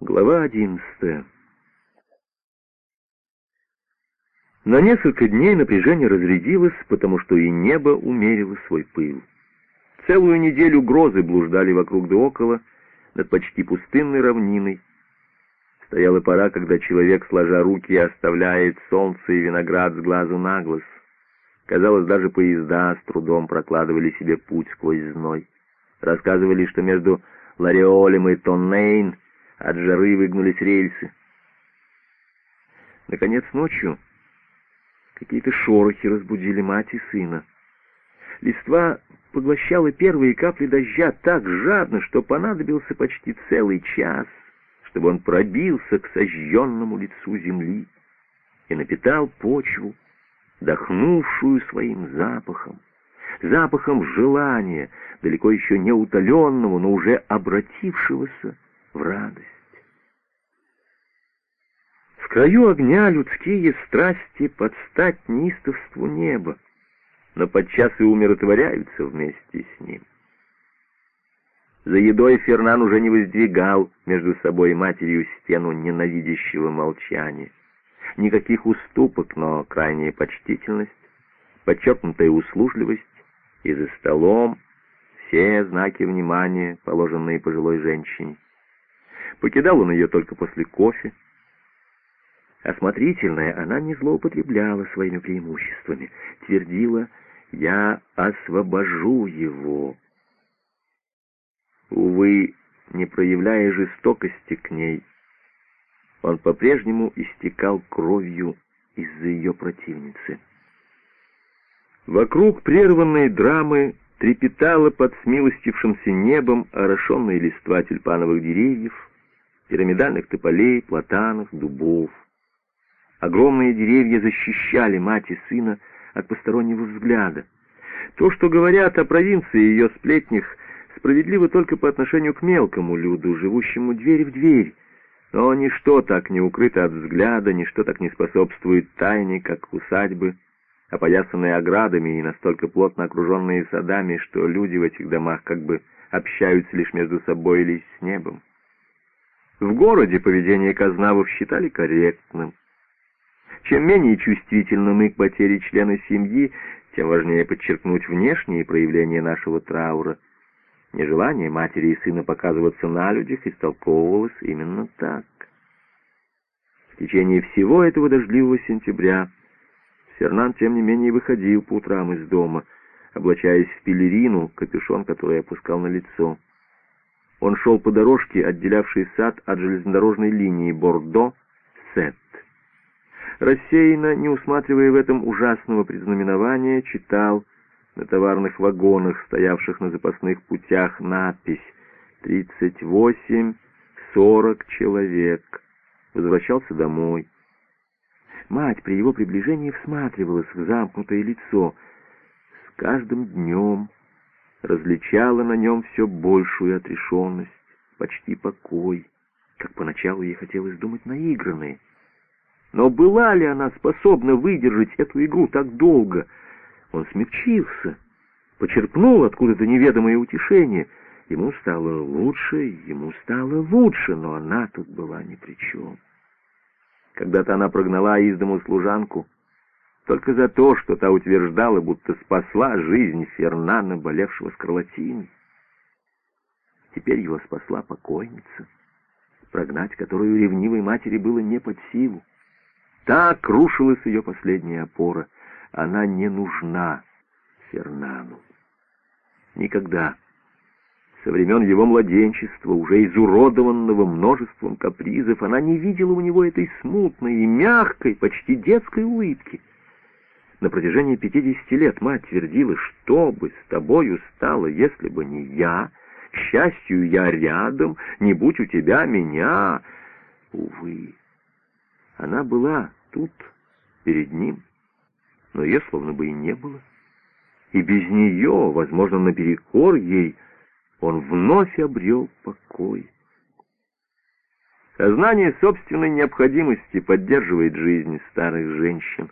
Глава одиннадцатая. На несколько дней напряжение разрядилось, потому что и небо умерило свой пыл. Целую неделю грозы блуждали вокруг да около, над почти пустынной равниной. Стояла пора, когда человек, сложа руки, оставляет солнце и виноград с глазу на глаз. Казалось, даже поезда с трудом прокладывали себе путь сквозь зной. Рассказывали, что между Лариолем и Тоннейн от жары выгнулись рельсы. Наконец, ночью какие-то шорохи разбудили мать и сына. Листва поглощала первые капли дождя так жадно, что понадобился почти целый час, чтобы он пробился к сожженному лицу земли и напитал почву, дохнувшую своим запахом, запахом желания, далеко еще не утоленного, но уже обратившегося в радость. В краю огня людские страсти под стать неистовству неба, но подчас и умиротворяются вместе с ним. За едой Фернан уже не воздвигал между собой и матерью стену ненавидящего молчания. Никаких уступок, но крайняя почтительность, подчеркнутая услужливость, и за столом все знаки внимания, положенные пожилой женщине. Покидал он ее только после кофе. Осмотрительная, она не злоупотребляла своими преимуществами, твердила «Я освобожу его». Увы, не проявляя жестокости к ней, он по-прежнему истекал кровью из-за ее противницы. Вокруг прерванной драмы трепетала под смилостившимся небом орошенная листва тюльпановых деревьев, пирамидальных тополей, платанов, дубов. Огромные деревья защищали мать и сына от постороннего взгляда. То, что говорят о провинции и ее сплетнях, справедливо только по отношению к мелкому люду, живущему дверь в дверь, но ничто так не укрыто от взгляда, ничто так не способствует тайне, как усадьбы, опоясанные оградами и настолько плотно окруженные садами, что люди в этих домах как бы общаются лишь между собой или с небом. В городе поведение казнавов считали корректным. Чем менее чувствительны мы к потере члена семьи, тем важнее подчеркнуть внешние проявления нашего траура — Нежелание матери и сына показываться на людях истолковывалось именно так. В течение всего этого дождливого сентября Фернан, тем не менее, выходил по утрам из дома, облачаясь в пелерину, капюшон, который опускал на лицо. Он шел по дорожке, отделявшей сад от железнодорожной линии Бордо-Сет. Рассеянно, не усматривая в этом ужасного предзнаменования, читал на товарных вагонах, стоявших на запасных путях, надпись «Тридцать восемь, сорок человек». Возвращался домой. Мать при его приближении всматривалась в замкнутое лицо. С каждым днем различала на нем все большую отрешенность, почти покой, как поначалу ей хотелось думать наигранные. Но была ли она способна выдержать эту игру так долго — он смягчился, почерпнул откуда-то неведомое утешение. Ему стало лучше, ему стало лучше, но она тут была ни при чем. Когда-то она прогнала из дому служанку только за то, что та утверждала, будто спасла жизнь Фернана, болевшего скарлатиной. Теперь его спасла покойница, прогнать которую ревнивой матери было не под силу. Так рушилась ее последняя опора — она не нужна Фернану. Никогда. Со времен его младенчества, уже изуродованного множеством капризов, она не видела у него этой смутной и мягкой, почти детской улыбки. На протяжении пятидесяти лет мать твердила, что бы с тобою стало, если бы не я, к счастью, я рядом, не будь у тебя меня. Увы, она была тут, перед ним, но ее словно бы и не было. И без нее, возможно, наперекор ей, он вновь обрел покой. Сознание собственной необходимости поддерживает жизнь старых женщин.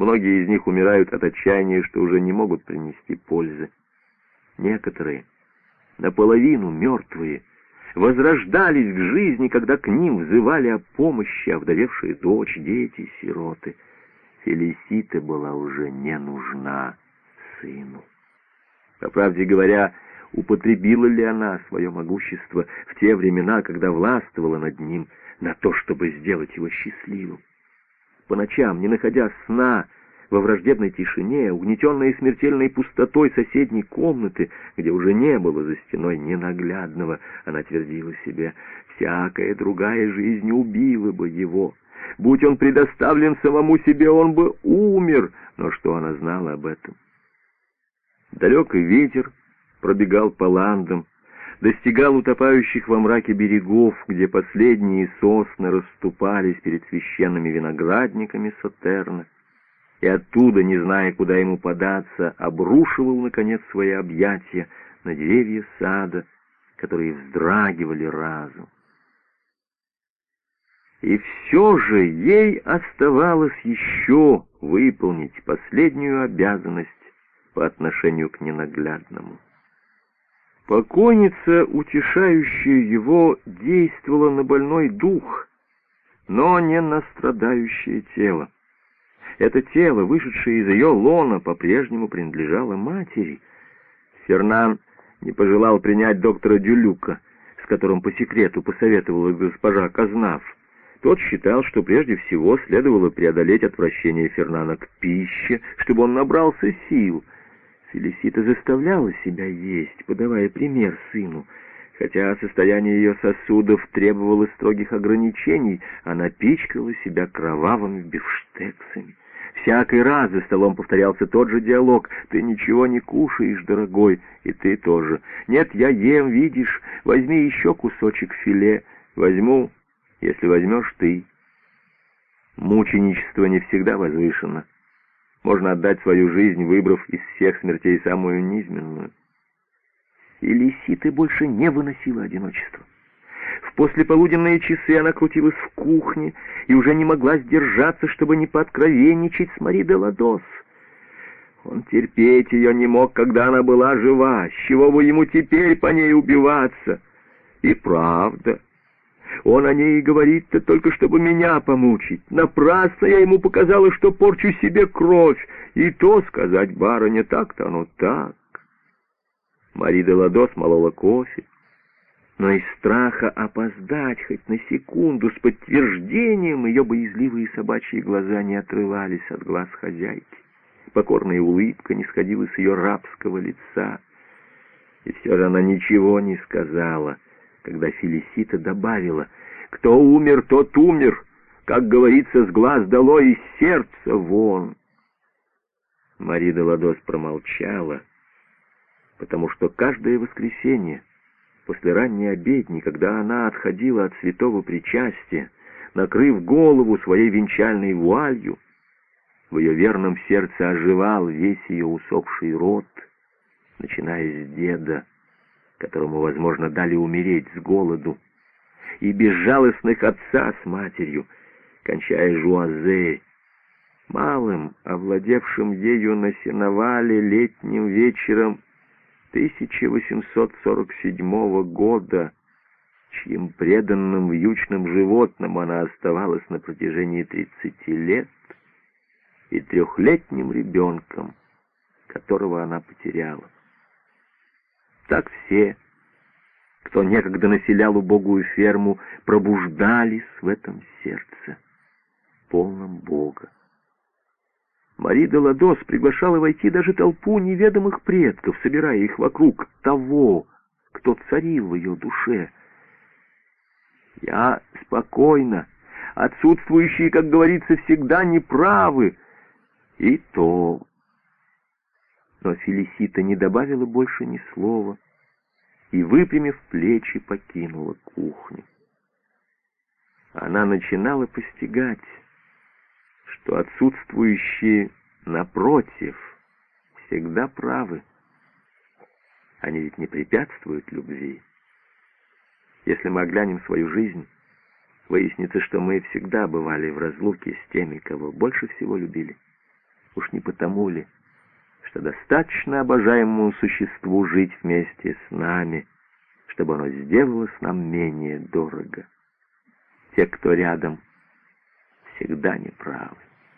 Многие из них умирают от отчаяния, что уже не могут принести пользы. Некоторые, наполовину мертвые, возрождались к жизни, когда к ним взывали о помощи овдовевшая дочь, дети, сироты. Фелисита была уже не нужна сыну. По правде говоря, употребила ли она свое могущество в те времена, когда властвовала над ним, на то, чтобы сделать его счастливым? По ночам, не находя сна, во враждебной тишине, угнетенной смертельной пустотой соседней комнаты, где уже не было за стеной ненаглядного, она твердила себе, всякая другая жизнь убила бы его. Будь он предоставлен самому себе, он бы умер. Но что она знала об этом? Далекий ветер пробегал по ландам, достигал утопающих во мраке берегов, где последние сосны расступались перед священными виноградниками Сатерна и оттуда, не зная, куда ему податься, обрушивал, наконец, свои объятия на деревья сада, которые вздрагивали разом. И все же ей оставалось еще выполнить последнюю обязанность по отношению к ненаглядному. Покойница, утешающая его, действовала на больной дух, но не на страдающее тело. Это тело, вышедшее из ее лона, по-прежнему принадлежало матери. Фернан не пожелал принять доктора Дюлюка, с которым по секрету посоветовала госпожа Казнав. Тот считал, что прежде всего следовало преодолеть отвращение Фернана к пище, чтобы он набрался сил. Фелисита заставляла себя есть, подавая пример сыну. Хотя состояние ее сосудов требовало строгих ограничений, она пичкала себя кровавыми бифштексами. Всякий раз за столом повторялся тот же диалог. «Ты ничего не кушаешь, дорогой, и ты тоже. Нет, я ем, видишь, возьми еще кусочек филе. Возьму, если возьмешь ты». Мученичество не всегда возвышено. Можно отдать свою жизнь, выбрав из всех смертей самую низменную. И Лиситы больше не выносила одиночество. В послеполуденные часы она крутилась в кухне и уже не могла сдержаться, чтобы не пооткровенничать с Мари де Ладос. Он терпеть ее не мог, когда она была жива. С чего бы ему теперь по ней убиваться? И правда. Он о ней и говорит-то только, чтобы меня помучить. Напрасно я ему показала, что порчу себе кровь. И то сказать, барыня, так-то оно так. Мари де Ладос молола кофе но из страха опоздать хоть на секунду с подтверждением ее боязливые собачьи глаза не отрывались от глаз хозяйки. Покорная улыбка не сходила с ее рабского лица. И все же она ничего не сказала, когда Фелисита добавила, «Кто умер, тот умер, как говорится, с глаз дало и сердце вон». Марида Ладос промолчала, потому что каждое воскресенье после ранней обедни, когда она отходила от святого причастия, накрыв голову своей венчальной вуалью, в ее верном сердце оживал весь ее усопший род, начиная с деда, которому, возможно, дали умереть с голоду, и безжалостных отца с матерью, кончая Жуазе, малым, овладевшим ею на сеновале летним вечером 1847 года, чьим преданным вьючным животным она оставалась на протяжении 30 лет, и трехлетним ребенком, которого она потеряла. Так все, кто некогда населял убогую ферму, пробуждались в этом сердце, полном Бога. Мари де Ладос приглашала войти даже толпу неведомых предков, собирая их вокруг того, кто царил в ее душе. Я спокойно, отсутствующие, как говорится, всегда неправы. И то... Но Фелисита не добавила больше ни слова и, выпрямив плечи, покинула кухню. Она начинала постигать, что отсутствующие, напротив, всегда правы. Они ведь не препятствуют любви. Если мы оглянем свою жизнь, выяснится, что мы всегда бывали в разлуке с теми, кого больше всего любили. Уж не потому ли, что достаточно обожаемому существу жить вместе с нами, чтобы оно сделалось нам менее дорого. Те, кто рядом, всегда неправы.